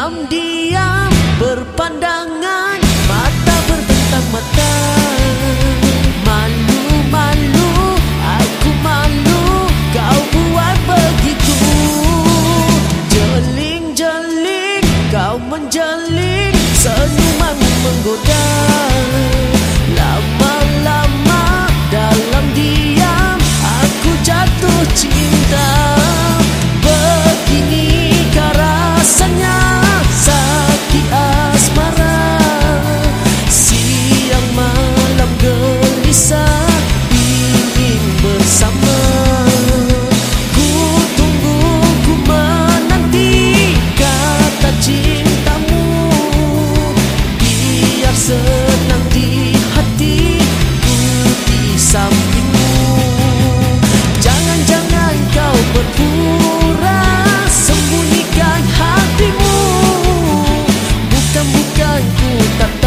diam-diam berpandangan. Mata bertentang mata. Malu-malu aku malu. Kau buat begitu. Jeling-jeling kau menjeling. Senyuman menggoda. Lama-lama dalam diam aku jatuh cinta. 真孤单